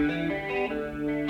Música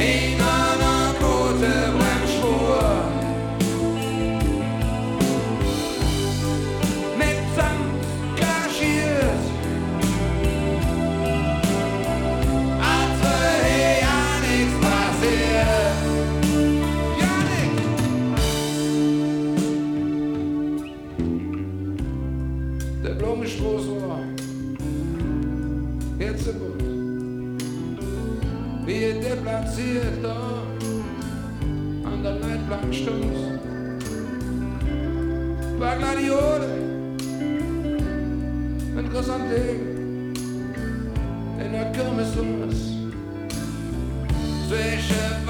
in einer guten Bremsspur. Mit Samt kaschiert, als wäre hey, ja nichts passiert. Ja nichts. Der Blumenstrauß war jetzt so gut wie er deplatziert da an der Leitplank stund. War Gladiole, ein Chrysanthemum in der Kirmes Zwischen